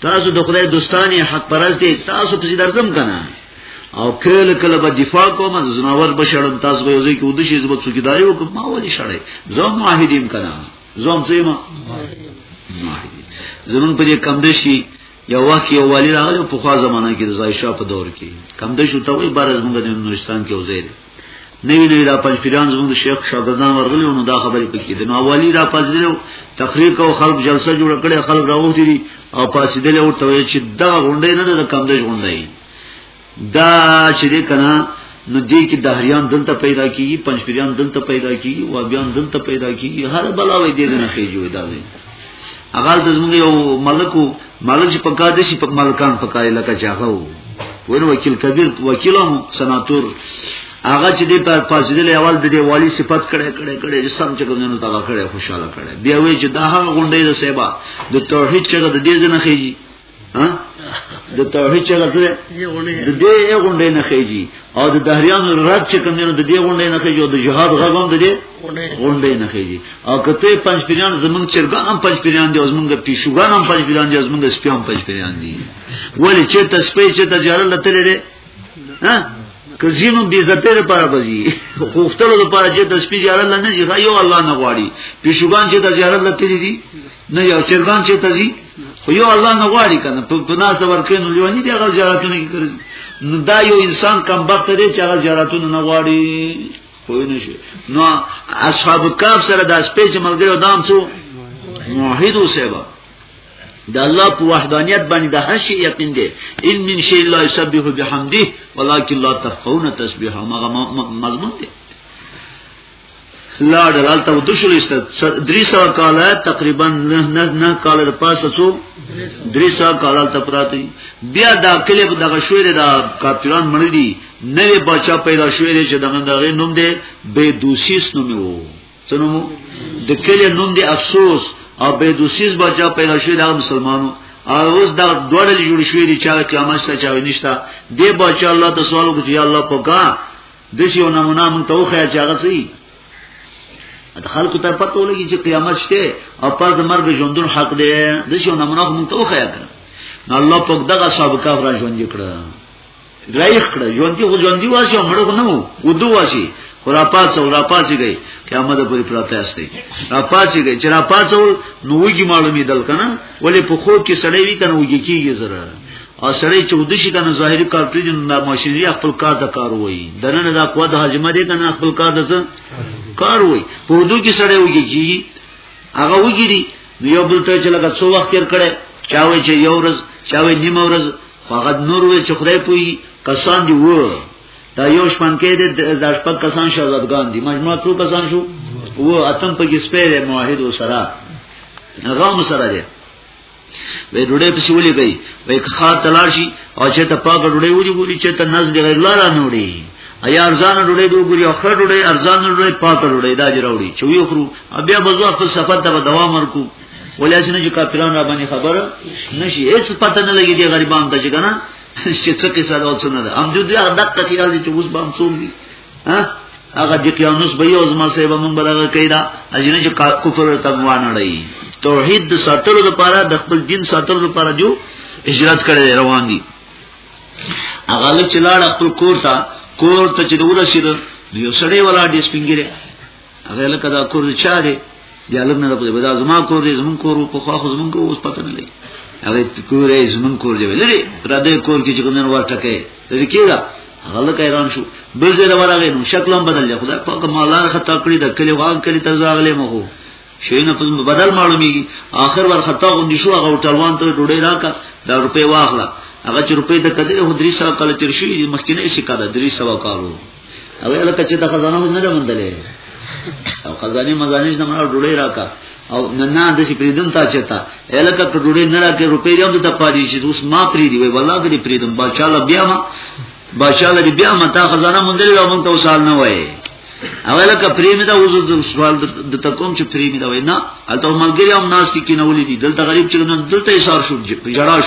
تاسو د خدای دوستانی حق پرز دي تاسو په درځم کنه او کله کله به دفاع کوم د زناور بشړم تاسو به یوځي کې ودی شي زبر څوکیداری وکم ما ولې شړې زوم واحدیم کنه زوم زیما زمون په دې کمدشي یو وخت یو والی راغلی په خوا زمانہ کې د زایشا په دور کې کمدشو ته وي بارز موږ د نورستان کې وزیر نوی نوی را پنځ پیران زموږ شیخ شاګردان ورغلی نو دا خبرې پکې دي نو اولی را پنځ دیو تقریر کو خلق جلسه جوړ کړي خلق راوتی دي او پاسې دل او ته چې دا غونډې نه ده کم دې غونډې دا چې دې کنه نو دې کې دهریان دلته پیدا کیږي پنځ پیران دلته پیدا کیږي و بیان دلته پیدا کیږي هر بلاوي دې نه خېجوي دا دې هغه د زموږ یو ملکو ملک چې پکا دي شي په ملکان پکا لکه چاغه وو ور وکیل کبیر وکیلم سناتور هغه چې د پاسیدل اول د والی صفت کړي کړي کړي چې سم چې کومنه تا کړي خوشاله کړي بیا وی چې دا هغه غونډې د سیبا د توحید چې د دې ځنه خېږي ها د توحید چې غزه د دې غونډې نه خېږي او د دهریان رد چې کوم نه د دې غونډې نه خېږي او د جهاد غوام د دې غونډې نه خېږي او کته پنځ پیران زمونږ چرګان هم پنځ پیران دي او زمونږ پیشوګان هم پنځ پیران دي زمونږ سپیان پنځ پیران دي ولی چې تسپې چې تجارت لته لري ها کزینو بی عزته لپاره بزی خوفتلو لپاره چې د سپی زیارت نه ځي یو الله نه غواړي پیشوګان چې د زیارت لته دي نه یو چرګان چې ته ځي خو یو الله نه غواړي کنه په پناه صبر کین نو ځواني دی هغه زیارتونه کې کوي نو دا یو انسان کم بخت دی چې هغه زیارتونه نه غواړي خو نه شي نو اصحاب کاف سره د سپی چې ملګری دام څو موحد او سیبا د الله په وحدانیت باندې د هر شي یقین دی ان من شی لا یسبح بحمده ولکن لا تفقهون تسبیحه هغه مضمون دی لا دلال ته د شول است درې سو کاله تقریبا نه نه نه کاله د پاسه څو درې سو کاله ته پراتی بیا دا کله په دغه شوې دا کاپیران مړ دي نه بچا پیدا شوې چې دغه دغه نوم دی به دوسیس نوم وو څنګه مو د کلی نوم دی افسوس او به دوسیز بچا پیدا شوی دا مسلمانو او اوس دا دوړل جوړ شوی دی چې قیامت ته چاوي نشتا دی بچا الله ته سوال وکړي یا الله پکا د یو نمونه مون ته خو یا چاغه سي د خلکو ته پته ولګي چې قیامت شته او پس د مرګ ژوندون حق دی د یو نمونه مون ته خو یا کړ نو الله پاک دغه صاحب کافر ژوند کړ لایق کړه ژوندۍ خو ژوندۍ واسي او مړ نه وو ودو واسي خو را پاسه را پاسي گئی قیامت پورې پراته استي را پاسي گئی چې را پاسه نو وګي معلومي دل کنه ولې په خوب کې سړی وی کنه وګي کیږي زره او سړی چې ودی شي کنه ظاهري کار پرې نه ماشينري خپل کار د کار وایي دنه دا قوت حاجمه دي کنه خپل کار د کار وایي په ودو کې سړی وګي کیږي هغه وګي دي یو بل ته چې لکه څو وخت تیر کړي چاوي چې یو ورځ چاوي نیمه ورځ فقط نور وی چې خدای پوي کسان دی وو دا یو شپن کې د شپږ کسان شهزادګان دي مجموعه څو کسان شو و اتم په کې سپېره موحد و سره غام سره دی وې ډوډۍ په سیولې گئی وې خا تلاشي او چې ته پاک ډوډۍ وږي ګوري چې ته نز دی غیر لاره نه وړي ایا ارزان ډوډۍ دوه ګوري اخر ډوډۍ ارزان ډوډۍ پاک ډوډۍ دا جوړوي چې وی خرو بیا بزو خپل سفر ته دوام ورکو ولې اسنه چې کافران را باندې خبر نشي هیڅ پته نه لګي دي غریبان ته چې کنه چې څه قصه دا څه نه ده هم دوی هغه دقه چې راځي چې اوس به هم څوم دي ها هغه د قیامت به یو زما سه به مونږ برغه کیدا اجنه چې کفر ته وانه لای توحید ساتلو لپاره د خپل دین ساتلو لپاره جو هجرت کړي روان دي هغه لچ لاړ خپل کور ته کور ته چې ورسید یو سړی ولا دې سپینګره هغه لکه دا کور چا دی دی علم نه په بدا زما کور دی زمون کور په خو خو زمون کور اوس پته نه لګي هغه کور یې زمون کور دی لري پر دې کور کې چې کوم نن ورته کوي لري کیږي هغه لکه ایران شو بل ځای راغی نو شکل هم بدل دی خدای پاک مالان خطا کړی د کلی غان کلی تر ځاغلې مو هو شینه په بدل معلومیږي اخر ور خطا غوندي شو هغه ټلوان ته ډوډۍ راکا د روپې واخلا هغه چې روپې د کده هو درې سو کال تیر شي مخکینه شي کده درې سو کالو او یاله کچې ته خزانه مې نه مندلې او خزانه مزانیش نه مړ ډوړې راکا او نه نه د شي پریدم تا چتا یاله کټ ډوړې نه راکې روپې یو ته پاري چې اوس ما پریدي وای والله دې پریدم بچاله بیا ما بچاله دې بیا ما تا خزانه مندلې او مونږ ته وسال نه وای اوله ک پریمه دا وزو د سوال د تکوم چې پریمه دا وینا الته ملګری هم ناس کې کینولې دي دلته غریب چې نن دلته ایثار شو جړاش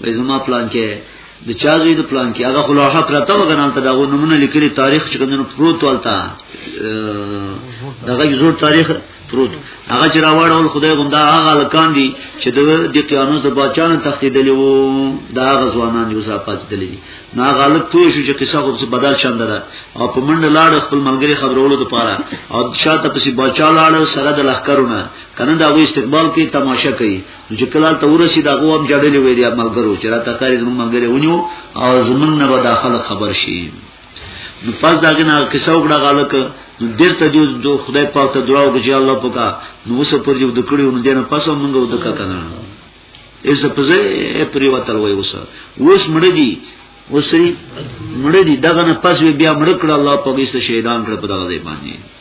وای زما پلان کې د چا زوی د پلان کې هغه خلاصه پرته وګنال ته داغه نمونه لیکلي تاریخ چې کومنه پروت ولتا دغه زور تاریخ پروت هغه چې راوړل خدای غوندا هغه لکان دي چې د دې قیانوس د بچانو تختیدلی وو دا غزوانان یو صاحبات دلی نه غالب پوه شو چې قصه خو بدل شاند ده او په منډه لاړ خپل ملګری خبرولو لپاره او شاته پسې بچا لاړ سره د لخرونه کنه دا وی استقبال کوي تماشا کوي نو چې کله ته ورسې دا غوام جړلې وې دی ملګرو چې راته کاری زمون ملګری ونیو او زمون نه به داخله خبر شي نو پس داګه نه کیسه وکړه غالک نو ډیر ته جو دو خدای پاک ته دعا وکړه چې الله پاکا نو وسه پر جو د کړیو نو دینه پاسو مونږ ودکا کنه ایسه پزې پریوتل وای وسه وس مړ دی وسری مړ دی دغه نه پس بیا مړ کړ الله پاک ایسه شهیدان کړ په دغه ځای باندې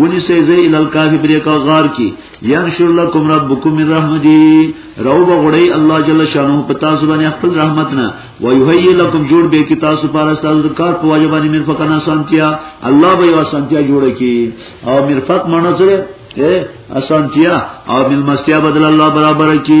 ونی سه زی ال الکافی بری کا غار کی یانشر لکم ربکم من رحمتی رو بغړی الله جل شانو پتا سبحانه خپل رحمت نه و یحیی لکم جوړ به کی تاسو پار استاد کار په واجبانی من فقنا سانتیا الله به واسانتیا جوړ کی او مرفق معنی سره اسانتیا او ملمستیا بدل الله برابر کی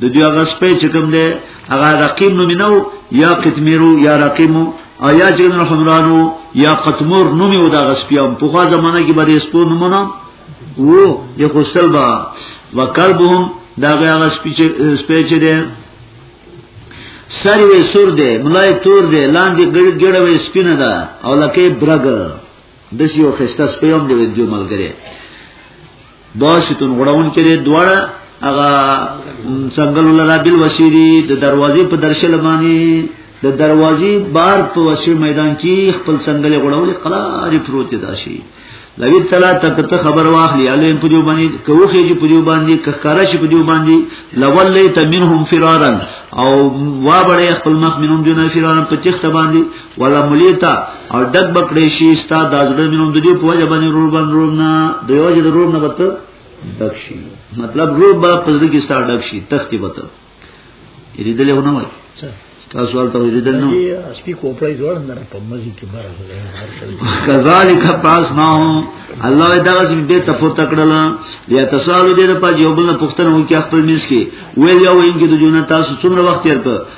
د دې هغه سپې چې کوم دی هغه رقیم نوم نه یا قتمیرو یا رقیمو او یا چې نو حمرانو یا قتمور نوم یو دا غسپیام په خوا زمانہ کې باندې سپو نومونه وو یو خپل با وکلبهم دا هغه سپې چې دی سر وی سور دی ملای تور دی لاندې ګړ ګړ وی سپینه ده او لکه برګ دسی یو خسته سپیوم دی دیو ملګری باشتون غړون کړي دواړه هغه څنګه لرا بل وسیری د دروازې په درشل باندې د دروازې بار په وسیل میدان کې خپل څنګه غړول قلاري پروت داشي لوی تعالی تک ته خبر واخلی علیم په دیو باندې کوخه چې په دیو باندې کخکارا چې په دیو باندې لولیت منهم فرارا او وا بړې خپل مخ منهم دونه فرارا په چخت باندې ولا ملیتا او دک بکړې شي ستا د ازړې مینوم د دې په وجه باندې رور باندې رور نه د یو وجه د رور نه بته دک شي مطلب رور با پزړه کې ستا دک شي تختی بته یې دلې ونه وای تاسو ولته ویل دل نو سپی کوپړی جوړ نه په مزي کې بار کذالک پاس ما هم الله دا زم دې ته پورته کړل یا تسالو دې په یو بل پښتنه وکي خپل میس کې ویل یو انګي د جون تاسو څومره وخت تیر کړ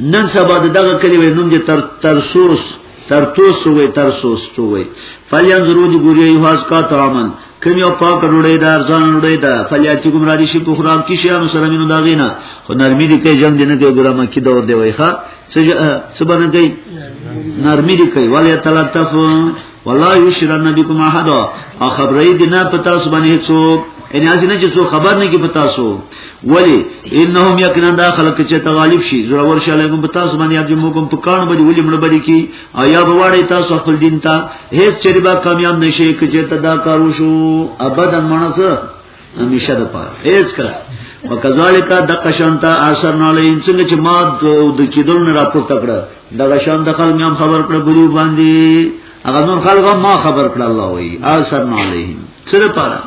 نن سبا دغه کلمې نوم دې تر ترسوس ترتوس وې ترسوس تو وې فلینظرو دی ګوري یو حاس کا تعامل کمی او پاک روړې دا ارزان روړې دا فلیاتی کوم را دي شي په خوراک کې شي نو سره مينو دا غینا خو نرمي دي کوي جنگ دي نه کوي ګرامه کې دور دی وای ښا څه باندې کوي نرمي دي کوي ولی تعالی تف والله یشرن بكم احد او خبرې دې نه پتا سبحانه هیڅوک ان ازنه چې څو خبر نه کې پتا سو ولی انهم یقینا دا خلک چې تغالب شي زړور شي علیکم پتا سو باندې اپ جمعو کوم پکان باندې ولې مړ باندې کی او یا بواړې تاسو خپل دین ته هیڅ چریبا کامیاب نشي کې چې تدا کارو شو ابدا منځ همیشه د پاره هیڅ کړه وکذالک دقشنتا اثر نه لین څنګه چې ما د کیدل نه راپورته کړه دغه شان د خلک هم خبر کړ بلی باندې هغه نور خلک ما خبر کړ الله وی اثر نه لین سره پاره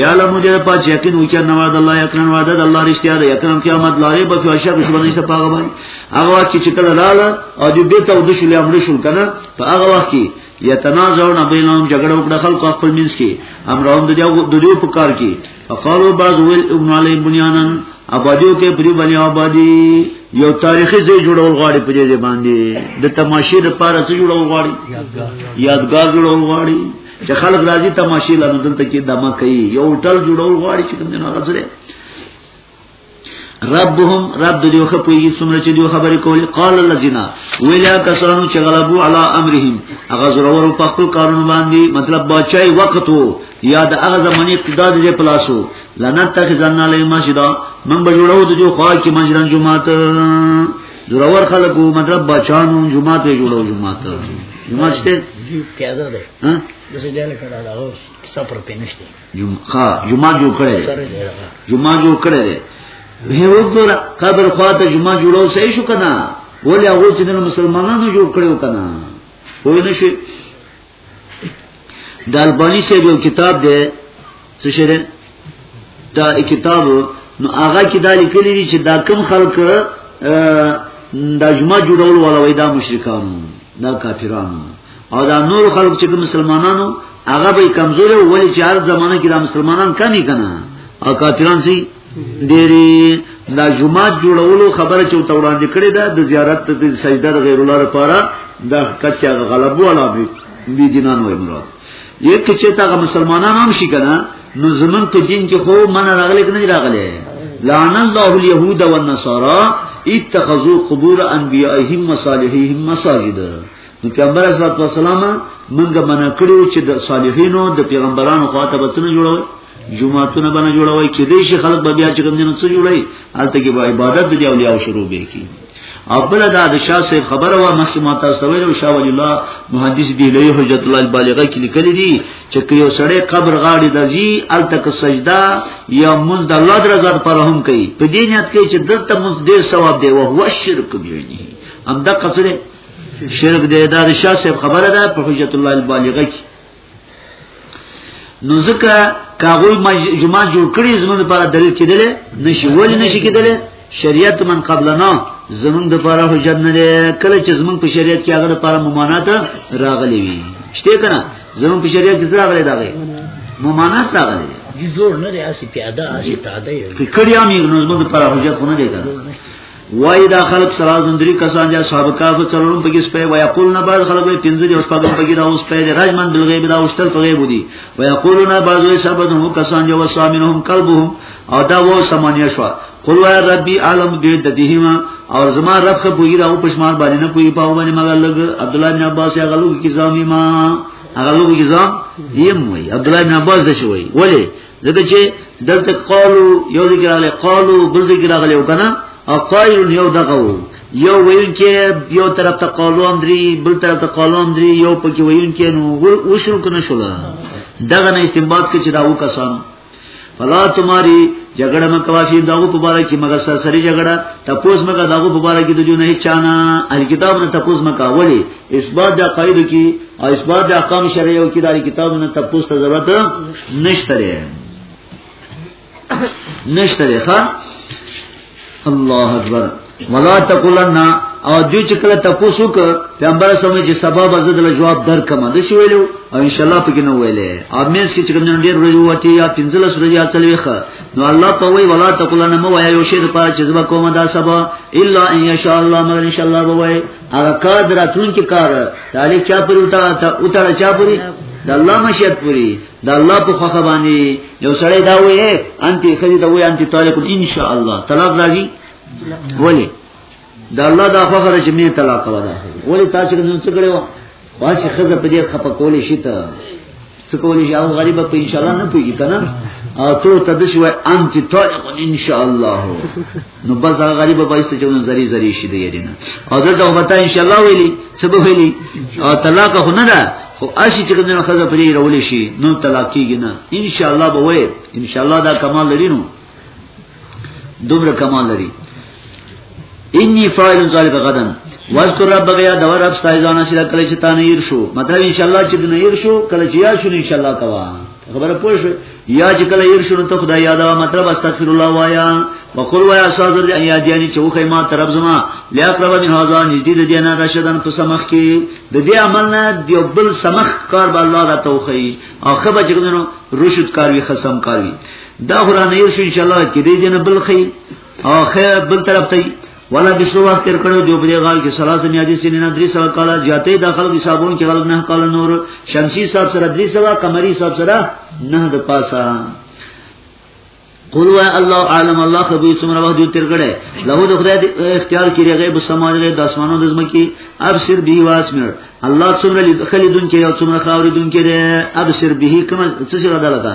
یاله موږ د پات یقین وکړ نه وعده الله یقین وعده الله رښتیا ده یقین قیامت لاره به فی شک شوه نشه پاغه باندې هغه وخت چې کله لاله او دې ته ودشل امر شول کنه په هغه وخت کې یتنازعون بینهم جګړه وکړه خلکو خپل منځ کې امرهم د دیو د دیو په کار کې فقالو بعض ویل ابن علی بنیانن آبادیو کې پری بنی آبادی یو تاریخي ځای جوړول غواړي په دې باندې د تماشې لپاره څه جوړول غواړي یادګار جوړول غواړي چې خلک راځي تماشې لپاره دلته کې دمه کوي یو ټل جوړول غواړي چې کوم نه راځي ربهم رب د دیو خپوی څومره چې دیو خبرې کولې قال الذين ویلا کسانو چې غلبو علی امرهم هغه زرور په خپل کارونو باندې مطلب بچای وخت وو یا د هغه زمانی اقتدا دې پلاسو لنن تخزن علی مسجدا من به جوړو د جو خوا کې مجرن جمعات زرور خلکو مطلب بچانو جمعات جوړو جمعات جمعات ته پیاده ده ها د سجاله کړه دا اوس سفر پینشته جمعه جمعه جوړ کړي جمعه جوړ کړي به وګور قبر خواته جمعه جوړو صحیح شو کنه ولې هغه چې د مسلمانانو جوړ کړو کنه وای نه شي د البانی سه یو کتاب دی څه شي دا کتاب نو هغه کې دا لیکلي دي چې دا کم خلک دا جمعه جوړول ولا وای دا مشرکان دا کافرانو او دا نور خلق چې مسلمانانو هغه به کمزور او ولی چې هر زمانه کې دا مسلمانان کمی کنه او کافران سي ډېری دا جمعات جوړولو خبره چې تو وړاندې کړې ده د زیارت د سجده د غیر الله لپاره د کچا غلبو علا بي دینان وای مراد یک چې تا مسلمانان هم شي کنه نو زمون په دین کې خو من راغلی کنه راغلی لعن الله اليهود والنصارى اتخذوا قبور انبيائهم وصالحيهم مساجد پیغمبر صلی الله علیه وسلم موږ منع کړو چې د صالحینو د پیغمبرانو خواته بچنه جوړوي جمعهتون باندې جوړوي چې دې شي خلک به بیا چې کوم دینو څه جوړي الته کې به عبادت دی او لیاو شروع به کی او بل دا د شاه صاحب خبره وا مخکې ما تاسو ته ویلو شاه ولی الله محدث دی له حجت الله البالغه کې لیکل دي چې کيو سړی قبر غاړي د زی الته کې سجدا یا مون د الله درزاد پر هم کوي په دې نیت کې چې دلته مون دې ثواب دی او هو شرک دی هم دا قصره شرک دی دا د شاه صاحب خبره ده په حجت الله البالغه کې نو ځکه کاغول ما جمعه جوړ کړی زموږ لپاره دلیل کېدل نشي ولې نشي کېدل شریعت من قبلنا زموږ لپاره حجت نه دی کله چې زموږ په شریعت کې هغه لپاره ممانعت راغلی وي شته کنه زموږ په شریعت کې راغلی دا غي ممانعت راغلی دی جوړ نه دی اسی پیاده اسی تاده یې کړی امیر نو زموږ لپاره حجت نه دی کنه وای دا خلق سره زندري کسان یا صاحب کاف څلورم پکې سپه وای یقول نه بعض خلک وای پنځه دي اوس په ګم پکې دا اوس په دې راجمن بل غیب دا اوس تل په غیب دي وای یقولون بعض وای صاحب نو کسان یو سامنهم قلبهم او دا وو سمانیه شو قل وای ربي عالم دې دتهما او زما رب خو بوی دا او پښمان باندې نه کوي په باندې مګر لګ عبد الله بن عباس یا غلو کی زامي ما هغه لوګي ځام یم وای عبد الله بن عباس د شوی ولی ځکه چې دلته قالو یو ذکر علی قالو بل ذکر علی وکنه او قائل یو دغه وو یو ویون کې یو طرف ته قالو هم دري بل طرف ته قالو هم دري یو پکې ویون کې نو وشرو کنه شول دغه نه استنباط کې چې دا و کسانو فلا تماری جګړه مکواشي داغه په باره کې مگر سرسری جګړه تپوس مګه داغه په باره کې د جون هیڅ چانه ال کتاب نه تپوس مکا ولی اثبات د عقاید کی او اثبات د احکام شرعیه او کی داری کتابونه تپوس ته ضرورت نشته لري نشته لري ها الله اکبر ولا تقولن او دوی چې کله تاسو ک پیغمبر سمې چې سبب ازد له جواب درکم د شي ویلو او ان شاء الله پکې نو ویلې امینس کې چې کوم ډیر ورځې وتی یا 15 ورځې یا څلويخه نو الله په وی ولا تقولن مو وایو شی د پاره چې زما کومه دا سبب الا ان شاء الله مگر ان شاء الله وای هغه کار دراتون کې کار تعالی چا پر وتا او تعالی چا پوری د الله مشیت پوری د الله په خوخه باندې یو سړی دا وې انت خدي دا وې انت طالق ان شاء الله طلاق راځي ولی د الله دا خوخه چې می طلاق ودا ولی تاسو نن څه کړو باشي خزه په دې خپه کولې شي ته څه کولې شي او غریبه په ان شاء الله نه پوي کنه او ته ته د شوي انت طالق ان شاء الله نو بس هغه غریبه بایسته چې نو زری زری شي دی یرینه او دا ته وتا ان شاء الله ویلي څه به ویلي او طلاق خو نه ده خو اشي چې کوم خزه په دې رولې شي نو طلاق کیږي نه ان شاء الله به وې ان شاء الله دا کمال لري نو دومره کمال لري انی فاعل ذلک غدا واذکر ربک یا دور رب ستای ځان سره کله چې تا نیر شو مطلب ان شاء الله چې نیر شو کله چې یا شو ان شاء الله کوا خبره پوه شو یا چې کله یې شنو ته خدای یاد او مطلب استغفر الله وایا وقول وایا استاد دې ان یاد یعنی چې وخه ما طرف زما لیا قرب من هاذا نږدې د دینه راشدان په سمخ کې د دې عمل نه یو بل سمخ کار به الله را توخی او خبر چې کوم رشد کار وی خصم کار وی دا قران یې شو ان شاء الله کې دې جن بل خي او خیر بل طرف ته ولا بشو وخت تر کړو جو بری غال کې سلاس میادي سینې نه درې سو کاله جاته داخل کې صابون کې غلب نه کاله نور شمسی صاحب سره درې سو قمری صاحب سره نه د پاسه قولوا الله عالم الله خبير څومره وخت تیر کړي له د خدای اختیار کړي غیب سماج له د اسمانو د زمکی ابصر به واسمر الله څومره خلیدون کې او څومره خاوریدون کې ابصر به کوم څه څه غدا لګا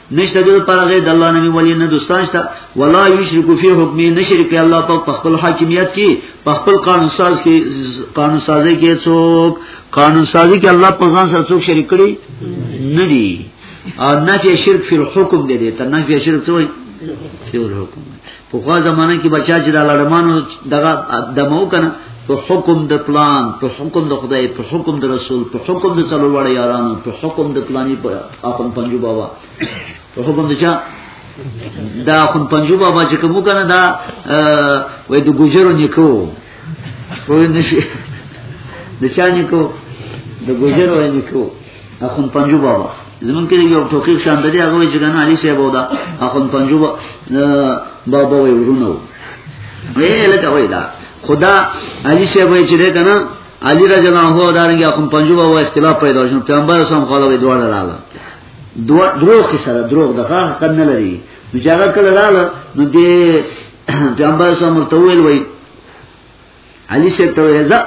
نشته دل پر غیر د الله نبی ولی نه دوستان شته ولا یشرک فی حکم نشرک الله په خپل حاکمیت کې په خپل قانون ساز کې قانون سازی کې څوک قانون سازی کې الله په ځان سره څوک شریک کړي نه دی او نفی شرک فی الحکم دی ته نفی شرک څه وایي فی الحکم په خوا زمانه کې بچا چې د لړمانو دغه دمو کنه په حکم د پلان په حکم د خدای په حکم د رسول په حکم د څلور وړ یارانو په حکم د پلاني په اخون پنجو بابا په حکم د چا دا اخون پنجو بابا چې کوم کنه دا وای د ګوجرو نیکو په نشي د چا نیکو د ګوجرو نیکو اخون پنجو بابا زمون کې یو ټوکی شان د دې هغه وی چې کنه علي صاحب ودا اخون پنجو بابا وی ورونو وی لکه وی دا خدا علي صاحب وی چې کنه علي رضی الله عنه دا رنګ اخون پنجو بابا اختلاف پیدا شو پیغمبر سم خاله وی دواړه لاله دوه دروغ کې سره دروغ دغه حق نه لري نو چې هغه کله لاله نو دې پیغمبر سم ورته ویل وی علي شه ته وځه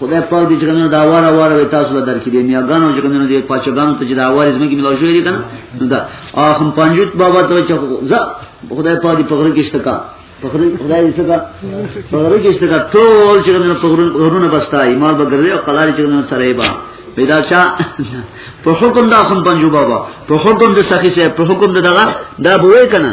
خدای پاک دې څنګه دا واره واره وي تاسو له درکې دی میاګانو چې کومه دې پاچګانو ته چې دا واره زمګي ملو شوې دي کنه نو دا اخم پنځوت بابا ته چې زه خدای پاک دې پغره کې شتکا پغره خدای دې شتکا پغره کې شتکا ټول چې کومه پغرونه بستای مال به ګرځي او قلاري چې کومه سره با پیدا چا په حکم دا اخم پنځو بابا په حکم د سخی سه په حکم دغه دا بوې کنه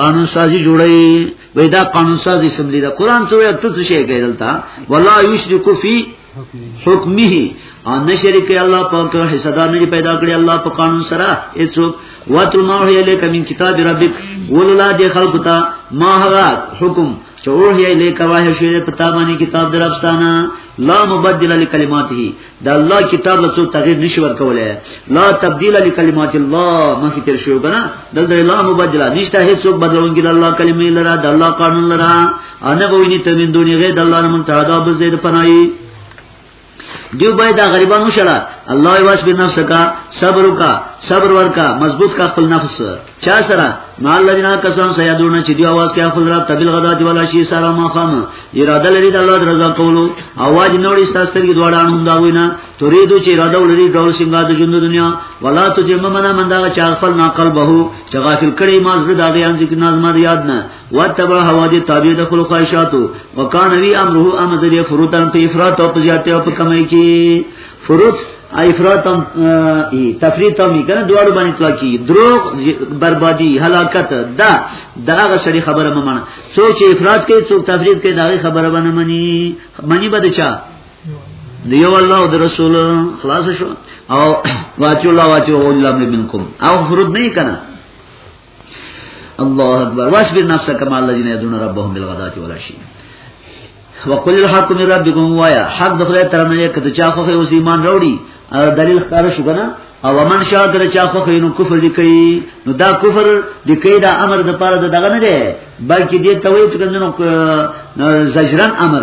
قانون سازی جوړی وای دا قانون سازی سملی دا قران څه وای ته څه شي کېدل تا ولا یشرکو فی حکمه ان نشرک الله پاک حصہ دار نه پیدا کړی الله په قانون سره هیڅوک واتو ما هی الیک من کتاب ربک وللا دی خلق تا ما هغه حکم چور هی الیک واه شوی په تابانی کتاب درپستانه لا مبدل لکلماته د الله کتاب له څو تغیر نشي ورکولای لا تبديل لکلمات الله مخکې تر شو کنه دلته لا مبدل نشته هیڅ بدلون کې د الله کلمې لره د الله قانون لره انا بویني ته من دوني غیر د الله نه من تعالی به زید پناي دیو باید دا غریبان وشلا الله واس بنفسکا صبر کا صبر ورکا مضبوط کا خپل نفس چا سره ما الذين كسان سيدون چې دی आवाज کې خپل رب تبل غدا دی ولا شي سره ما خام اراده لري د الله رضا کولو आवाज نوړي ستاسو کې دواړه هم دا وینا تريدو چې اراده ولري ډول څنګه د ژوند دنیا ولا ته چې ممنه من دا چا خپل ناقل به چې غافل کړي ما زړه دا غي انځ کې نازمه یاد نه وتبع هوا دي تابع د خلق خواهشاتو وکانوي امره امذري فروتن په افراط او په زیاتې او په کمای کې فروت افراط هم ای تفریط هم کنه دواړو باندې تلاکی دروغ بربادی هلاکت دا داغه شری خبره ممنه څوک چې افراط کوي څوک تفریط کوي داغه خبره باندې منی منی بده چا دیو الله او رسول خلاص شو او واچو الله واچو الله منکم او فرود نه کنا الله اکبر واصبر نفسك مع الذين يدعون ربهم بالغداة والعشي وقل الحق من ربكم وایا حق د خدای تر نه کته چا خو اوس ایمان راوړي او دلیل ښکار شو کنه او من شاء در چا خو خینو کفر دی کوي نو دا کفر دی کوي دا امر د پاره دغه نه دی بلکې دې ته وایي چې زجران امر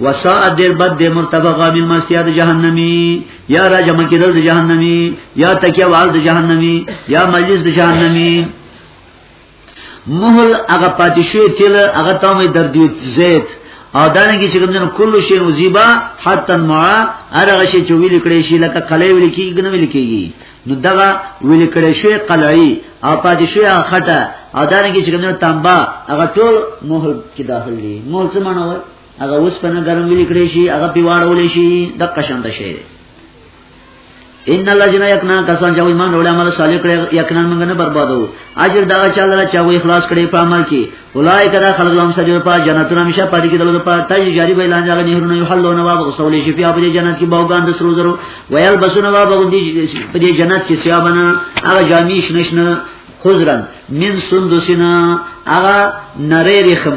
وساء دیر بد دی مرتبه غامل مستیا د جهنمی یا را جمع کېدل د جهنمی یا تکیه وال د جهنمی یا مجلس د جهنمی مهل هغه پاتې شوی تل هغه تامه در دی زید او دانګي چې کوم جن کل شی مزیبا حتا ما هرغه شی چې ویل کړي شي لکه قلې ویل کیږي نه ویل کیږي نو دا ویل کړي شی قلعي او پاتې شی خټه او دانګي چې کوم جن تانبا هغه ټول مهل کې داخلي مهل څه معنی هغه اوس په نه ګرم ویل کړی شي هغه پیواړول شي د قشند شي ان الله جنا یکنا کسان چې ایمان وروړي عمل صالح کړي یقینا موږ نه بربادو اجر دا چې الله چې وي اخلاص کړي په عمل کې اولای کدا خلق لهم سجده په جنتونو همیشه پاتې کېدل په تاج جاری به اعلان ځای نهرونه یحلون واب غسول شي په دې جنت کې باوګان د سرو زرو ویل بسون واب غدي په دې جنت کې سیابنا هغه جامې شنشنه خضرن من سندسنا هغه نری رخم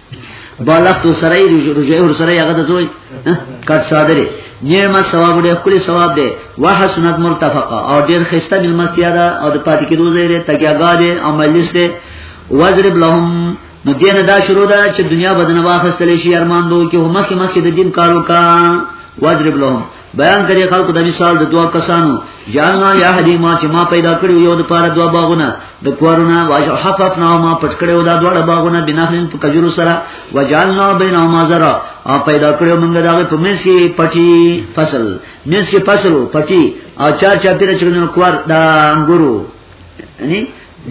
بالغت سره رجوع ور سره هغه د زوی کټ صادره نیمه ثواب ډېر کلی ثواب دی وحسنت مرتفقه او ډېر خسته ملمستیا ده او د پاتې کېدو ځای دی تګیاګا دی او مجلس دی وزرب لهم نو دین دا شروع ده چې دنیا بدن واخستل شي ارمان دوی کې هم مخکې مخکې د دین کارو کا وزرب لهم بیان کړي خلکو د مثال د دوا کسانو جاننا یا هدی ما چې ما پیدا کړو یو د پاره دوا باغونه د کورونه واجو حفظنا ما پټ کړو دا دوا باغونه بناهن په کجورو سره وجالنا بین ما زرا او پیدا کړو موږ دا په مېز کې پټي فصل مېز کې فصل پټي او چار چار پیره چرونه کوار دا انګورو یعنی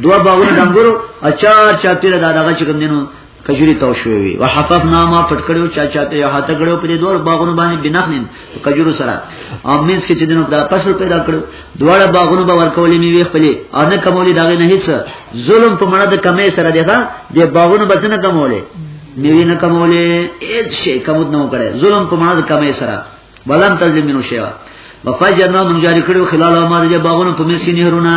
دوا باغونه د انګورو او چار چار پیره دا دغه چې کوم دینو کجوري تو شوې وي وحفظنا ما پټ کړو چا چا ته هاته کړو په دې دوه باغونو باندې بنخنن کجورو سره او مینس کې چې دنو دا فصل پیدا کړو دواړه باغونو به ورکولې میوه خپلې او نه کمولې دا نه هیڅ ظلم په مړه د کمې سره دی دا د باغونو بس نه کمولې میوه نه کمولې هیڅ شي کم نه وکړي ظلم په مړه د کمې سره بلم تظلم منو شیوا وفجرنا من جاری کړو خلال ما د باغونو په مینس کې نهرونه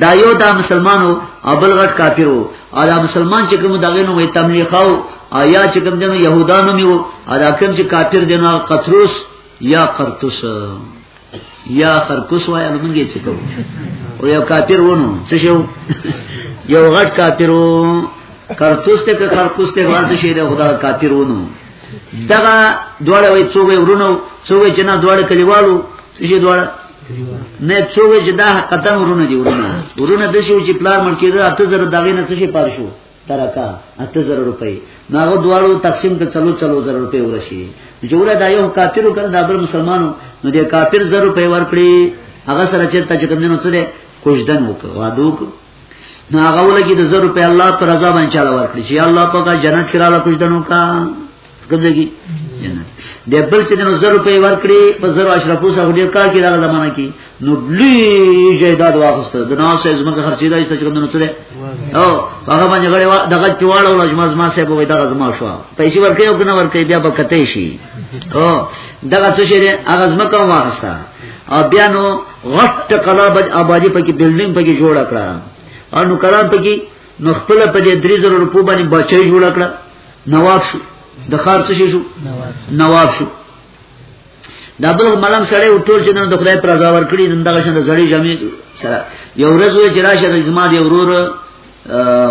دا یو دا مسلمانو او بل غټ کافرو او دا مسلمان چې کوم دغه نو وي تملیخاو او یا چې کوم دنو يهودانو میو او دا کوم چې کافر دي نو قطروس یا قرطس یا خرکوس وای نو مونږه چې کوو او یو کافر ونه څه شو یو غټ کافرو قرطس ته که خرکوس ته ورته شي دا خدا کافر ونه دغه دواړه وي څو وي ورونو څو وي جنا دواړه کلیوالو څه شي دواړه نه څو چې دا حقیقتن ورونه دی ورونه ورونه د شو چې پلار مړ کېده اته زره دغه نه څه شي پار شو ترکا اته زره روپۍ ناغه دواړو تقسیم کړ چلو چلو زره روپۍ ورشي جوړه دا یو کافرو کړه دا بل مسلمانو نو دې کافر زره روپۍ ورکړي هغه سره چې تجربه نه نو څه ده کوژدن وکړه وادو نو هغه ولګي د زر په الله پر رضا باندې چاله ورکړي چې الله پاکه جنت کراله کوم دنو کا کومږي جنت د بل چې نو زر په ورکړي په زر اشرفو سره ډیر کار کې دغه زمانہ کې نو بلی جیداد واغسته د ناو سه زمکه خرچې دای چې کوم نو څه او هغه باندې غړي دغه چواړه ول جماز ما سه به دغه زما شو پیسې ورکړي او کنه ورکړي بیا به کته شي او دغه څه شي هغه زمکه واغسته او بیا نو غټ کلا بج آبادی پکې بلډینګ پکې جوړ کړه او نو کلام پکې نو خپل په دې 3000 روپو باندې بچي جوړ کړه نواب شو د خار څه شو نواب شو دا بل ملنګ سره او ټول چې نن د خدای پر ځا ور کړی نن دغه شنه زړی جامې سره یو ورځ وې چې راشه د زما دی ورور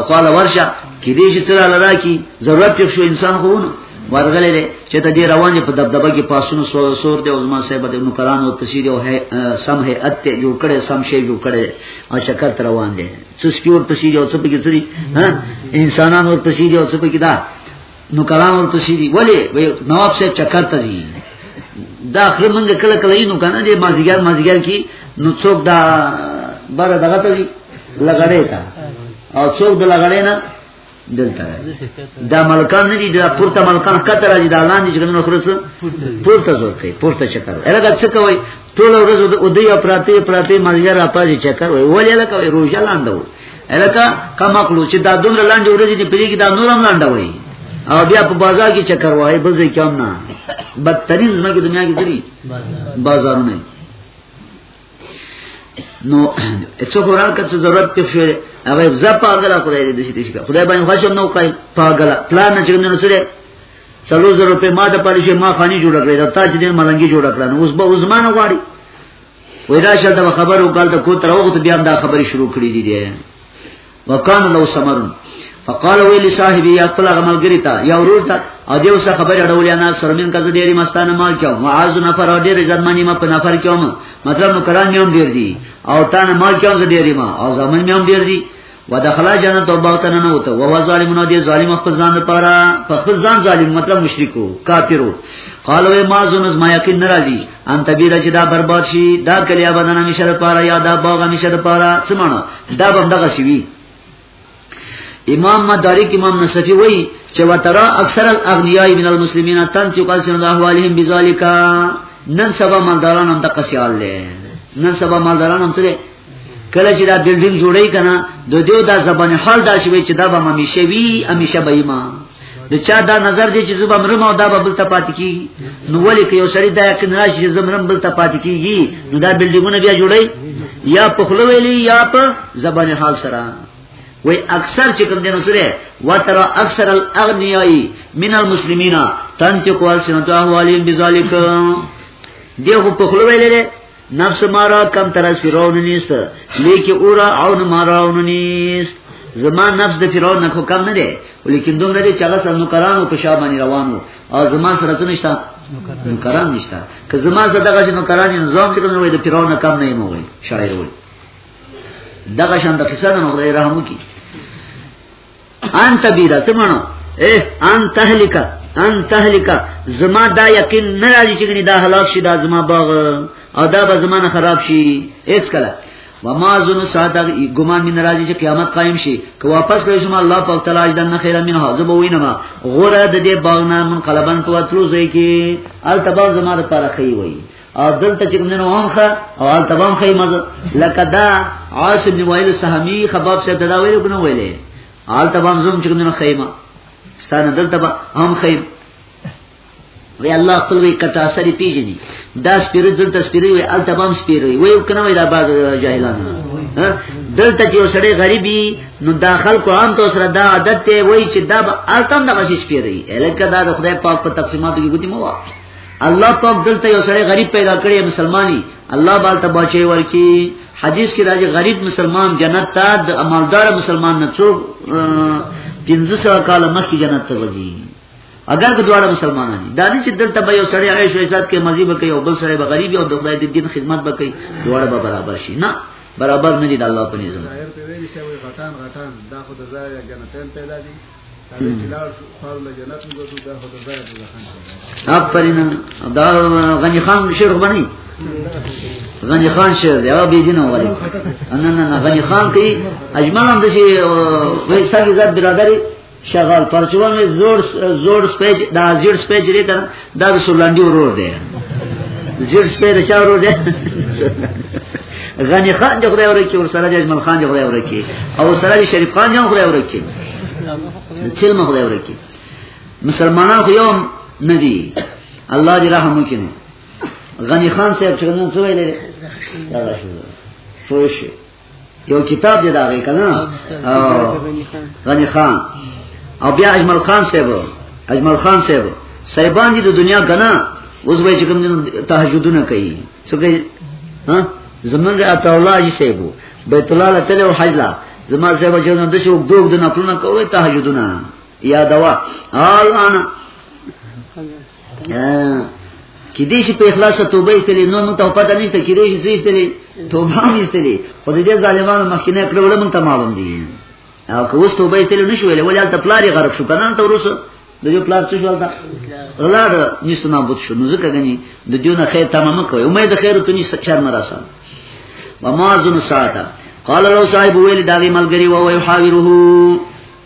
قال ورشه کې دې چې تر لرا کی ضرورت یو شو انسان خو نه ورغلې دې چې ته دې روانې په دبدبه کې پاسونو سور سور دې عظما صاحب دې نو کران او تشیر او ہے سم ہے اته جو کړه سم شی جو کړه او چکر تر روان دې څه سپیور تشیر او څه پکې څه انسانان او تشیر او څه پکې دا نو کلام ورته شي دی ولی نواب صاحب چکر ته دی دا اخر من کله کله یې نو کنه دې مازیګر مازیګر کی نو څوک دا بار دغه ته دی لګړې تا او څوک د لګړې نه دلته دا ملکان نه دي دا پورته ملکان کته راځي دا لاندې چې نو خرس پورته زور کوي پورته چکر هغه څه کوي ټول ورځ د اودی پراتی پراتی مازیګر اپاجي چکر وي ولې لکه روزه لاندو الکه کما کړو چې دا دومره لاندې ورځې دې پرې کې دا نور هم لاندې وای او بیا په بازار کې چکر وای بزې کم نه بدترین زما کې دنیا کې سری بازار نه نو څو قران کڅ ضرورت په شوې هغه زه پاګل خدای دې دشي دشي خدای باندې خوښم نو کوي پاګل پلان چې نن سره څلور زره روپې ما د پالیشې ما خاني جوړ کړې دا تا چې دې ملنګي جوړ کړل اوس به عثمان غواړي وې دا شرط به خبر وکړ ته کو تر وخت بیا دا خبرې شروع کړې دي دي وکانه لو سمر فقال ویلی صاحب یا خپل غملګری ته یا ورور ته او دیو څه خبر اړولیا نه سرمن کزه ډیری مستانه مال کیو معاذ نفر او ډیر عزت منی ما په نفر کیو مطلب نو کران نیوم ډیر دی او تان مال کیو زه ډیری ما او زمن نیوم ډیر دی ودخلا جنت او باوتن نه وته او ظالمونو دي ظالم خپل ځان لپاره خپل ځان ظالم مطلب مشرکو کافرو قالو ما زنز ما یقین ناراضی ان تبیره چې دا برباد شي دا کلیا بدن همیشه لپاره یا دا باغ همیشه لپاره څه معنا دا به دغه شي امام مدارک امام نصفی وی چې وترا اکثر الاغنیاء من المسلمین تنتقل سن احوالهم بذالک نن سبا مالداران هم د قصیال له نن سبا مالداران هم سره کله چې دا بلډینګ جوړی کنه د دیو دا زبان حال دا شوی چې دا به همیشه وی همیشه به ما د چا دا نظر دی چې زبم رم او دا به بل ته پات کی نو ولې کې یو سړی دا یقین راشي چې زبم رم بل ته پات کیږي نو دا بلډینګونه بیا جوړی یا په خلو ویلی یا په زبان حال سره وی اکثر چې کوم دینو سره وتر اکثر الاغنیای من المسلمین تنتقوا سنتوا والین بذالک دیو په خلو ویلی نفس مارا کم ترس فیرون نیست لیکی اورا عون مارا عون نیست زما نفس د فیرون نه خو کم نه دی ولیکن دوم نه دی چې هغه سره نوکرانو په شا باندې روانو او زما سره څه نشته نوکران نشته که زما سره دغه چې نوکران نظام چې کوم وي د فیرون نه کم نه مو وي شاعر وي دغه شان د قصه نه مغري رحم کی ان تبیرا څه معنی اے ان تهلکا ان تهلکا زما دا یقین نه راځي چې دا هلاک شي دا زما باغ او دا به زما نه خراب شي هیڅ کله و ما زن ساده ګمان من راځي چې قیامت قائم شي که واپس کړی شم الله پاک تعالی د نه خیره منه زه به وینم غره د دې باغ نه من قلبن تو اتلو زې کې ال تبا زما لپاره خی وای او دلته چې کوم نه وانخه او ال تبام خې مزه لکه دا عاص بن وائل سهمي خباب څخه دا ویل کنه ویلې ال تبام زوم چې کوم نه خېما ستانه دلته هم خېم وی الله خپل وی کټا سری پیژني دا سپیرو دلته سپیرو وی ال تبام سپیرو وی کنه وی دا باز جاهلان دلته چې وسړی غریبي نو داخل کو عام تو سره دا عادت ته وای چې دا التم د غشش پیری الکه دا د خدای پاک په تقسیماتو کې ګوتی مو الله پاک دلته یو سړی غریب پیدا کړی مسلمانی الله بالته بچي ورکی حدیث کې راځي غریب مسلمان جنت ته د عملدار مسلمان نه څو 1500 کال مخکې جنت ته وځي اگر که دواړه مسلمانان دي دا نه چې دلته به یو سړی عیش او عزت کې مزي بکې او بل سړی به غریب او د خدای د دین خدمت بکې دواړه به برابر شي نه برابر نه دي د الله په نظام غټان غټان دا خو د ځای جنتین پیدا دي اپرینا دا غنی خان شعر غنی غنی خان شعر دی هغه به دینه وایي ان نه نه غنی خان کوي اجمل هم دشي وای سړي ذات برادری شغال پرچوان می زور زور سپیج دا زیر سپیج لري دا دا د سولاندی ورور دی زیر سپه د چا ورور دی غنی خان د خدای ورکی او سراج اجمل خان د خدای ورکی او سراج شریف خان د خدای ورکی چلم خدای ورکی مسلمانان خو یو ندی الله دې رحم وکړي غنی خان صاحب څنګه څه ویل دا شو فوش یو کتاب دی دا غي کنه غنی خان او بیا اجمل خان صاحب اجمل خان صاحب صاحبان دي د دنیا کنه اوس وای چې کوم تهجدونه کوي څه کوي ها زمونږ عطا الله جی صاحب بیت الله لته او حج لا زما صاحب چې نو د شو دوګ د نفلونه کوي تهجدونه یا دوا آل انا چې دې شي په اخلاص توبه ایستلې نو موږ ته پته نشته چې دې شي څه ایستلې توبه هم ایستلې خو دې ظالمانو مخکنه کړول موږ ته معلوم دي او که اوس توبه ایستلې نشو ویلې ولې ته پلاری غرق شو کنه ته ورسره د یو پلار څه شول دا غلاړ نشته نه بوت شو نو ځکه غني د دیونه خیر تمام کوي امید خیر ته نشته چر مراسه وما زن ساعتا قال لو صاحب ویل داغي ملګری وو یحاوره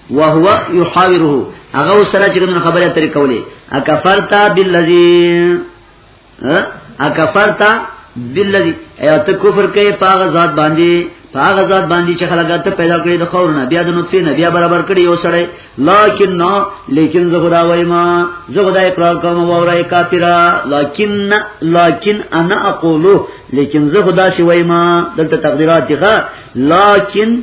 وهو يحاوره هغه سره چې کوم خبره ترې کولې اکفرتا بالذي اکفرتا بالذي ایا ته کفر کوي پاغه ذات باندې پاغه ذات باندې چې خلک ته پیدا کړی د خور نه بیا د نطفه نه بیا برابر کړی یو سړی لکن نو لیکن زه خدا وایم زه خدا اقرار کوم او راي کافرا لکن لکن انا اقوله لیکن زه خدا سی وایم دلته تقدیرات دي لکن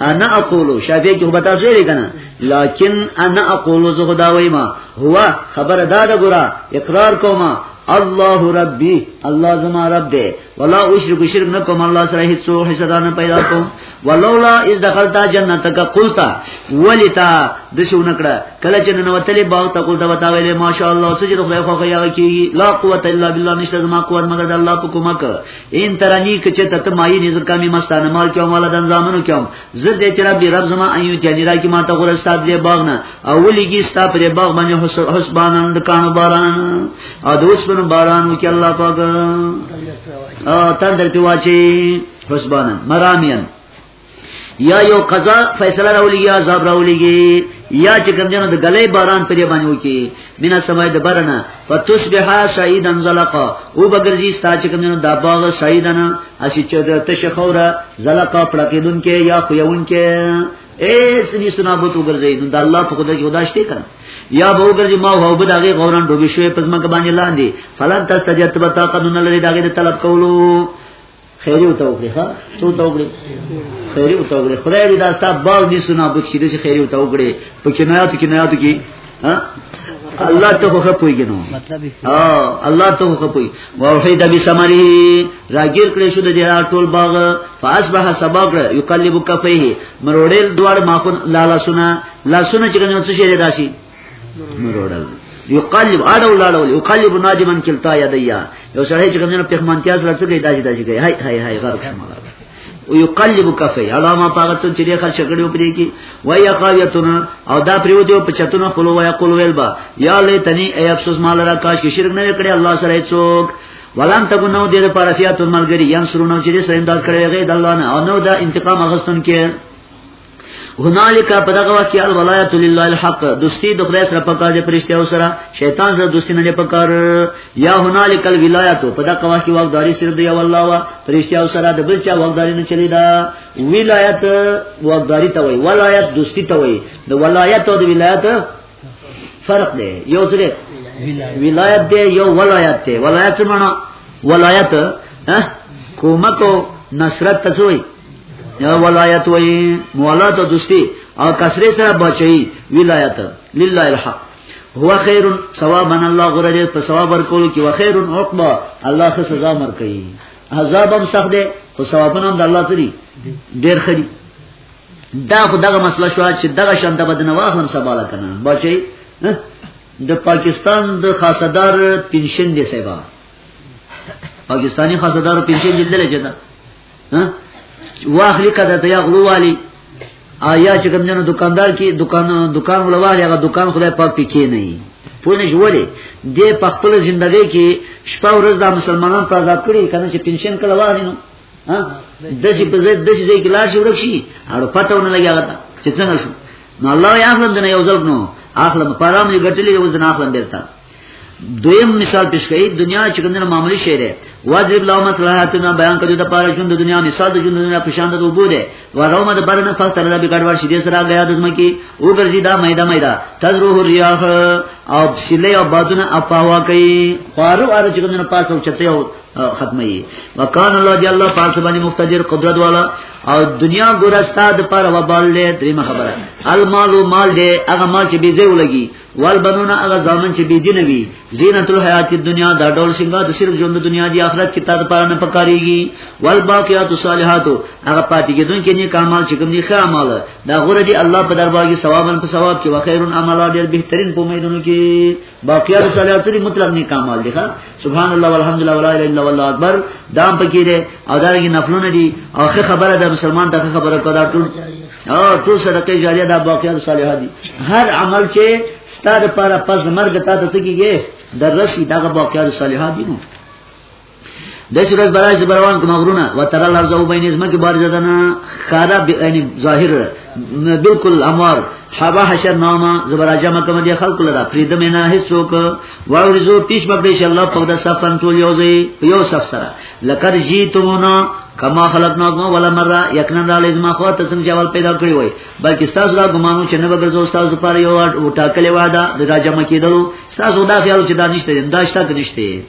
انا اقول شافعی کې وبتا سوې کنه لکن انا اقول زه خدا وایما هو خبر دا دا ګرا اقرار کوما الله ربي الله زما رب دی ولا اشرک شرک نه کوم الله سره هیڅ څو حصہ نه پیدا کوم ولولا اذ دخلت جنتک قلت ولتا دشو نکړه کله چې ننوتلې باغ ته قلت وتا ویلې ماشاء الله چې خدای خو غیا کی لا قوت الا بالله نشته زما قوت مگر د الله په کومک ان ترانی کچ ته ته مای نه زکه می مستانه مال کوم ولا دن زامنو کوم زر دې چر به رب زما ایو جنی را کی ما ته غور استاد دې باغ نه اولی کی ستا پر باغ باندې حسبانند کانو باران ا دوسن باران وکي الله پاک ا تندر پیواچی حسبانند مرامین یا یو قضا فیصله راولي یا عذاب راولي یا چې کوم جنو د غلې باران په دې باندې وکي مینا سمای د برنا فتصبح سعیدا زلقا او بغرزی ستا چې کوم جنو د باغ سعیدن اسی چې د تشخوره زلقا پړکیدون کې یا خویون کې اے سنی سنا بوت وګرځي نو د الله په قدرت کې وداشته کړه یا به وګرځي ما هو به دغه غوران ډوبې شوې پزما کې باندې لاندې فلان تاسو ته جت بتا قانون لري دغه طلب کولو خیری او توګه ها څو توګه خیری او توګه خدای دې دا ستاسو باغ دې سنا بخشي دې خیری او توګه په کنایاتو کنایاتو کې ها الله ته خو خپوي کنو مطلب ها الله ته خو خپوي واوحید بی سمری راګیر کړی شو د دې ټول باغ فاصبح سبق یقلب کفیه مروړل دوړ ماخون لالا سنا لا سنا چې کنه څه شي راشي مروړل یقلب اړو لاړو یقلب ناجمن کلتا یدیا یو سړی چې کومه پخمانتیا سره څه کوي داسې داسې کوي هاي هاي هاي غرق شمه او یقلب کفه علامه پاغه څو چې لري خرچ کړي پرې کی وای یقاویتنا او دا پریوته په چتونو خلو وای قول ویل با یا لیتنی ای افسوس مال را کاش کې شرک نه کړی الله سره څوک ولم تکو نو دې لپاره فیاتون ملګری ینصرون چې سره امداد کړی غي د الله نه او نو دا انتقام اغستون کې هنالک په دغه وخت کې الولایت لله الحق دوستی د خدای سره پکار دي پرشته او سره شیطان سره دوستی نه پکار یا هنالک الولایت په دغه وخت کې واغداري صرف دی والله وا پرشته او سره د بل چا واغداري نه چلی دا ولایت واغداري ته وای ولایت دوستی ته وای د ولایت او د ولایت فرق دی یو څه دی ولایت دی یو ولایت دی ولایت څه معنا ولایت ها کومک او نصرت ته وایي یا ولایت وایي موالات او دوستی او کسره سره بچي ولایت لله الحق هو خیر ثواب من الله غره په ثواب ورکول کې وخیر عقبا الله خو سزا مر کوي عذاب هم سخت دی خو ثوابونه هم د الله سره ډیر خري دا خو دغه مسله شو چې دغه شند بدن واخلم سباله کنه بچي د پاکستان د خاصدار پنشن دی سبا پاکستانی خاصدار پنشن جلدل چې دا واخلي کده ته غلو والی آیا چې کوم جنو دکاندار کې دکان دکان ولواله هغه دکان خدای پاک پکې نه وي پونه جوړي د خپل ژوندۍ کې شپه ورځ د مسلمانانو په آزاد کړی کنه چې پنشن کله وارینو ها دشي په زید دشي زې کې لاړ شي ورک شي او پته ونه لګي هغه چې څنګه شو نو الله یې اخلم دنه یو ځل نو اخلم پرام یې ګټلې اوس دنه اخلم بیرته دویم مثال پیش کړي دنیا چې کومه معمولی شی ده واجب لا مصلحتنا بیان کړي د پاره ژوند د دنیا مثال د ژوند د دنیا په شان د وبو ده ورومه د برنه فل تر د بګړ ور شي د سره غیا د زمکی او ګرځي دا میدا میدا تزروه ریاح او سلی او بادونه اپاوا کوي خارو ار چې کومه پاسو چته او ختمه یې وکان الله دی الله پاک باندې مقتدر قدرت والا او دنیا ګورستا د پر وبال له دریم خبره المال مال دې هغه مال چې بيزه ولګي وال بنونه هغه ځامن چې بيدی نه وي زینت الحیات دنیا دا ډول څنګه د صرف ژوند دنیا دی آخرت کې تاسو پر نه پکاريږي وال باقیات الصالحات هغه پاتې کېدون کې نیک اعمال چې کوم دي ښه اعمال دا غره دي الله په دربار کې ثوابن په ثواب کې وخیرن اعمال ډېر بهترین په امیدونو کې باقیات صلوات سری مطلق نه کمال دي ښا سبحان الله والحمد لله ولا اله الا الله اکبر دا پکې دي او دا کې نفلونه دي او خه خبره ده مسلمان ته خبره کړه ټول او ټول صدقه جاریه دا باقیات صالحات دي هر عمل چې ستاره پر پس مرګ ته ته کیږي در رسی دا باقیات صالحات دي نو د شرط برای چې بروان کوم غرونه وتر الله زو بین اسمه کې بار جدنا خارا یعنی ظاهر بالکل امر حبا حشر نامه زبر جمع کوم دي خلق لرا فریدم نه هیڅوک واورزو پیش مبدې انشاء الله په د صفن ټول یو ځای یو صف سره لقد جیتمونا کما خلقناکم ولا مره یقینا را لازم خو ته څنګه جواب پیدا کړی وای بلکې تاسو دا ګمانو چې نه به ګرځو تاسو لپاره یو ټاکلې وعده د راجمه کېدلو تاسو دا خیال چې دا نشته دا شته نشته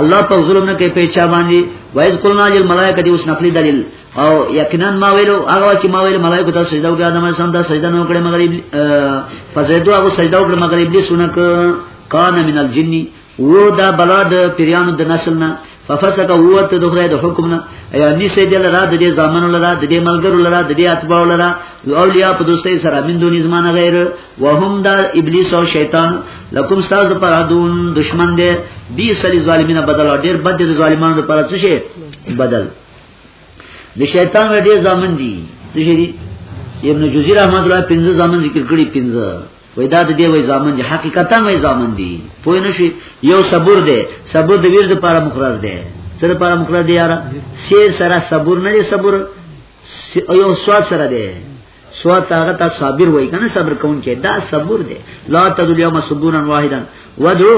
الله په ظلم نه کوي په چا باندې وایز قلنا جل ملائکه دې اوس نقلي دلیل او یقینا ما ویلو هغه چې ما ویل ملائکه ته سجده وکړه آدم سم ته سجده نه وکړه مغرب فزیدو هغه سجده وکړه مغرب دې سنک کان من الجن و دا بلاد پیرانو د نسل نه ففسق هو ته د خدای د حکم نه ایا نشه دل را د دې زامن لرا د دې ملګرو لرا د دې اتباع لرا او اولیاء په دوستۍ سره من دونی زمانه غیر وهم دا ابلیس او شیطان لکم استاد پر ادون دشمن دی بی سری ظالمینه بدل ډیر بد دي ظالمانو لپاره څه شي بدل د شیطان وړ ډیر ځامن دي څه شي ابن جوزی رحمت الله پنځه ځامن ذکر کړی پنځه وای دا د دې وای ځامن دي حقیقتا وای ځامن دي پوه نه شي یو صبر دی صبر د ویر لپاره مقرر دی سره لپاره مقرر دی یاره سیر سره صبر نه صبر یو سواد سره دی سوا تاغه تا صابر وای کنه صبر کون کې دا صبر دی لا تدل یوم صبورا واحدا ودو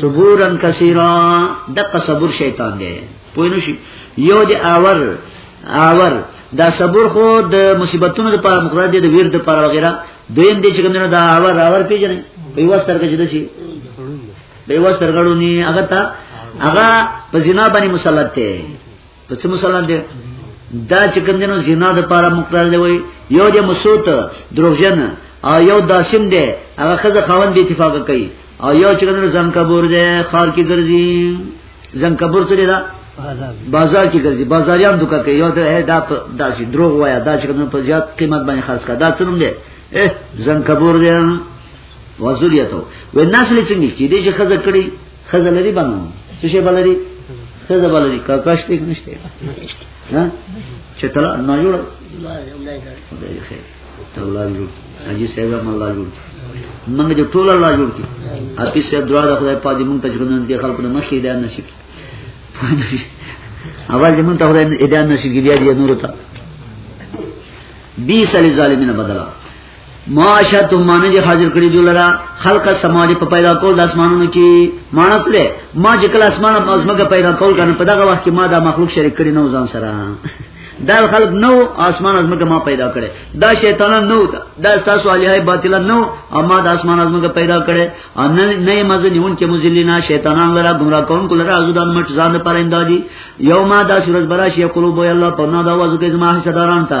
صبورا کثیرا دغه صبر شیطان دی پوه نه شي یو دی اور اور دا صبر خو د مصیبتونو لپاره مقرر دی د ویر د لپاره وغیرہ دویم دی چې کوم نه دا اور اور پیژنې په یو ستر کې جدا شي په یو ستر غړونی هغه تا هغه په جنا باندې مسلط دی په څه مسلمان دی دا چې کوم دینو زنا د پاره مقرر دی وای یو د مسوت دروغجن او یو داسم دی هغه خزه خوند دی اتفاق کوي او یو چې کوم زم کبور دی خار کې ګرځي زم کبور څه دی دا بازار کې ګرځي بازاریان دوکه کوي یو ته دا داسې دروغ وایا دا چې کوم په زیات قیمت باندې خرڅ کا دا څه نوم دی اه زم کبور دی وزوریته و نسل څنګه چې دې چې خزه کړی خزه لري باندې څه شی بلري خزه بلري کاکاش دې نشته ها چې تلا نه جوړ خدای خیر الله جوړ اجي صاحب الله جوړ موږ دې ټول الله جوړ کی اپی صاحب دعا د خدای پاک دې موږ ته ژوند دې خلکو نه مخې دې نصیب اول دې موږ ته خدای دې نصیب کی بیا دې نور ته بیس علی ظالمین بدلا معاشت معنی جی حاضر کړی دی لرا خلق سماج په پیدا کول د اسمانونو کې معنی سره ما چې کله اسمان په ازمګه پیدا کول کنه په دغه وخت کې ما دا مخلوق شریک کړی نو ځان سره دا خلق نو اسمان ازمګه ما پیدا کړي دا شیطان نو دا تاسو الیه باطل نو اما دا اسمان ازمګه پیدا کړي ان نه مزه نیون کې مزلینا شیطانان لرا گمراه کون کول را ازدان مټ ځان پر انداجی یوما دا سورج برا شی قلوب یا الله پنا دا وازو کې زما حصداران تا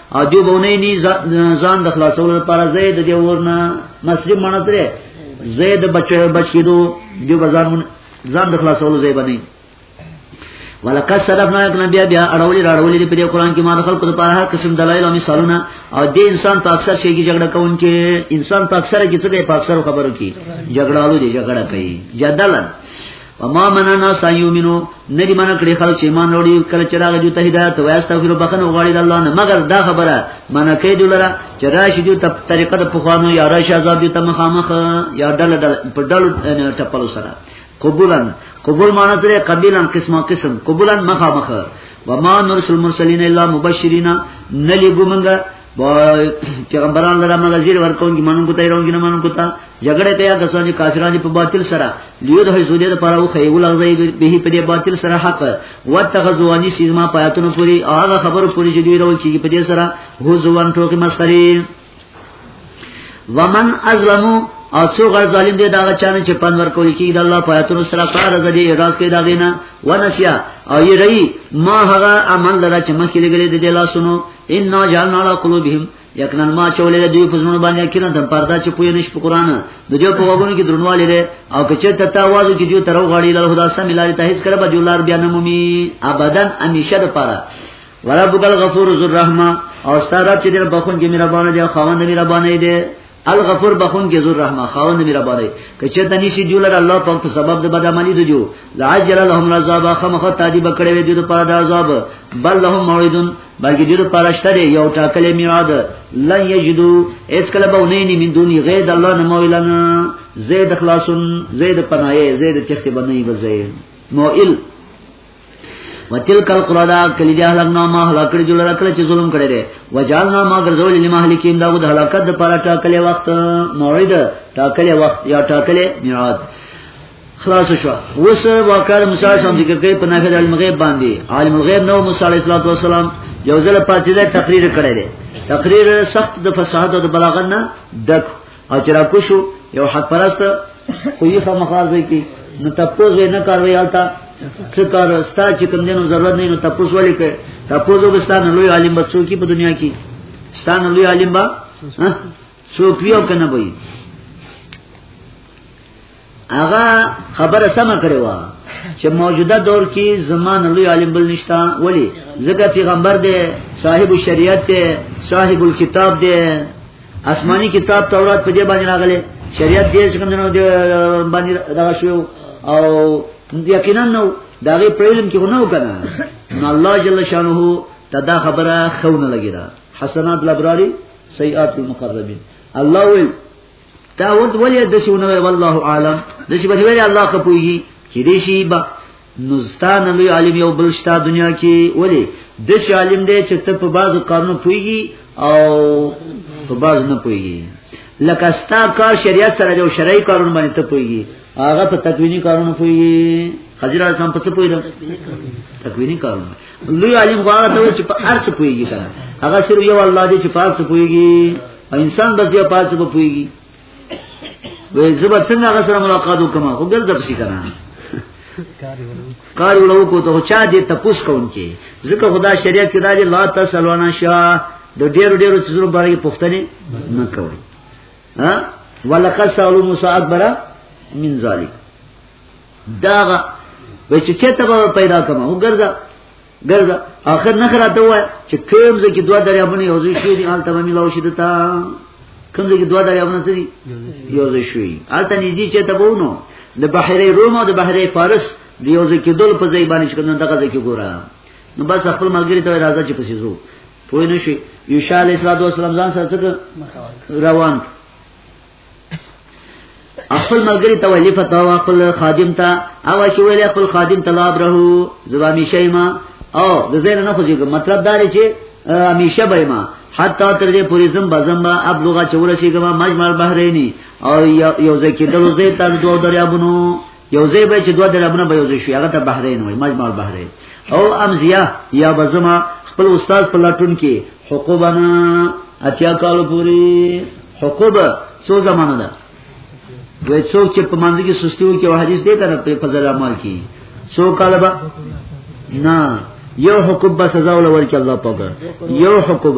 او دیو بونه نی ځان د خلاصولو لپاره زید دی ورنه مسلم منتره زید بچو بچیدو دیو بازار ځان د خلاصولو زید بنی ولقد صرفنا ابن بیا بیا اړولې راړولې په دې قران کې ما د خلکو لپاره هر قسم دلایل او مثالونه او دې انسان په اکثر شي کې جګړه کوونکې انسان په اکثر کې څه په اکثر خبرو کې جګړه لري جګړه کوي جدلن وما مننا سيؤمنو ندی من کړي خلک چې ایمان وروړي کله چې راغی دوی ته هدایت او استغفر بخنه غواړي د الله نه مگر دا خبره من کوي دلته چې راشي دوی ته طریقه د پخوانو یا راشي عذاب دوی ته مخامخ یا ډل ډل په ډل ټپلو سره قبولن قبول معنی سره قبیلن قسمه قسم قبولن مخامخ وما نرسل مرسلین الا مبشرین نلی ګمنګ وای پیغمبران لرا مګه زیر ورکون کی منو کوته ایرون کی نه منو کوته جګړه ته یا کسان چې کافران دي په باطل سره لیو د حیزو دې لپاره او خیول غزي به په دې باطل سره حق وتخذوانی سیزما پاتونو پوری هغه خبر پوری چې دوی راول چې په دې سره هو ځوان ټوکی مسخري ومن ازلمو او څو غر ظالم دی دا چانه چې پن ور کوي چې د الله په آیاتونو سره کار غدي راز کې دا غینا ونسیا او یې رہی ما هغه عمل لرا چې مخکې لګلې د الله سنو ان جعلنا على قلوبهم یقینا ما چولې دوی په زړه باندې کړه د پردا چې پوی نش په قران د جو په وګونو کې درنواله لري او که چېرته تا आवाज کې جو تر غړي له خدا سم لاري ته هیڅ کړه به جولار بیا نمومي ابدا همیشه د پاره وربک الغفور ذو الرحمه او ستاره چې د بخون کې مهربان دی خوان مهربان دی الغفور بخون کې ذو رحمه خاوند میرا باندې کچه د نشي دی لره الله پاک په سبب د بدعملی دی جو لعجل لهم العذاب خمخ تعذيب کړي وي د پر د عذاب بل لهم موعدون بلکې د پر شته یو ټاکلې میعاد لا یجدو اس کله به نه ني من دون غیر الله نه مویلن زید خلاصون زید پناه زید چخت بنئ وزید موئل وتلک القرى دا کلی دی اهل نو ما هلاک کړي جوړ کړ چې ظلم کړي دي وجالنا ما ګرځول لې ما هلکیم دا د هلاکت د پاره ټاکلې وخت موعد ټاکلې وخت یا ټاکلې میعاد خلاص شو وس واقعا موسی سم ذکر کوي په نخد المغیب باندې عالم الغیب نو موسی علیه السلام یو ځل پاتې ده تقریر کړی دی تقریر سخت د فصاحت او د بلاغت نه ډک او چې را کوشو یو حق پرست خو یې خامخار ځای کې نو تپوز نه کاروي آلتا څه کار ستا چې کوم دینو ضرورت نه نو تپوز ولې کوي تپوز وګستان لوی عالم بچو کې په دنیا کې ستان لوی عالم با څوک یو کنه وي هغه خبره سم کړې و چې موجوده دور کې زمان لوی عالم بل نشتا ولی ځکه پیغمبر دی صاحب الشریعت دی صاحب الكتاب دی آسمانی کتاب تورات په دې باندې راغله شریعت دې څنګه نو دې باندې راغ شو او یقینا نو دا غي پرېلم کې ونه وکنه نو الله جل شانه تدا خبره خونه لګیدا حسنات الابراری سیئات المقربین الله ویل دا ود ولې د شونه والله عالم د شي په ویل الله خپوي چې دې شي با نزستان لوی عالم یو بل شتا دنیا کې ولې د شي عالم دې چې ته په بازو قانون پويږي او په باز نه پويږي لکه ستا کار شریعت سره جو شرعي قانون باندې ته پويږي هغه په تکوینی کارونه پويږي خضر اسلام په څه پويږي تکوینی کارونه لوی عالم غواړي ته چې په ارث پويږي کنه هغه صرف یو الله دې چې په ارث پويږي انسان بس یو پاتې په پويږي وې زبر څنګه هغه سره ملاقات وکم خو ګل زب شي کنه کار ولو کو ته چا دې تپوس کون کې ځکه خدا شریعت کې دا دې لا تسلوانا شاه د ډېرو ډېرو چیزونو باندې پښتنه نه کوي ها ولقد سالو موسی اکبر من ذلک دا وې چې چته پیدا کما وګرځه ګرځه اخر نه خرا ته وای چې کوم ځکه دوه دریابونه یو ځای شوی دي آل تمام لاو شي دتا کوم ځکه دوه دریابونه څه دي یو ځای شوی آل ته نږدې چې ته وونو د بحیره روم او د بحیره فارس د یو ځای کېدل په ځای باندې چې کوم دغه ځای کې ګوره نو بس خپل ملګری ته راځه چې پسې زو پوه نه شي یوشا علیه السلام ځان سره روان خپل ملګری ته ویلی فتاوا خپل خادم ته او چې ویلی خپل خادم ته لاب رهو زبا میشه ما او د زین نه خوځي مطلب دا دی چې همیشه به ما حتی تر دې پوری زم بزم با ابلغه چور شي کما مجمل بحرینی او یو ځکه دلو زیتان دوه دریابونو یو ځای به چې دوه دربونه به یو ځای شي هغه ته بحرین وای مجمع البحرین او امزیا یا بزما خپل استاد په لټون کې حقوقنا اتیا کال پوری حقوق څو زمانه ده وای څوک چې په منځ کې سستی وکي او حدیث دې کنه په فضل عمل کې څو کال به نه یو حقوق به سزا ولور کې الله پاک یو حقوق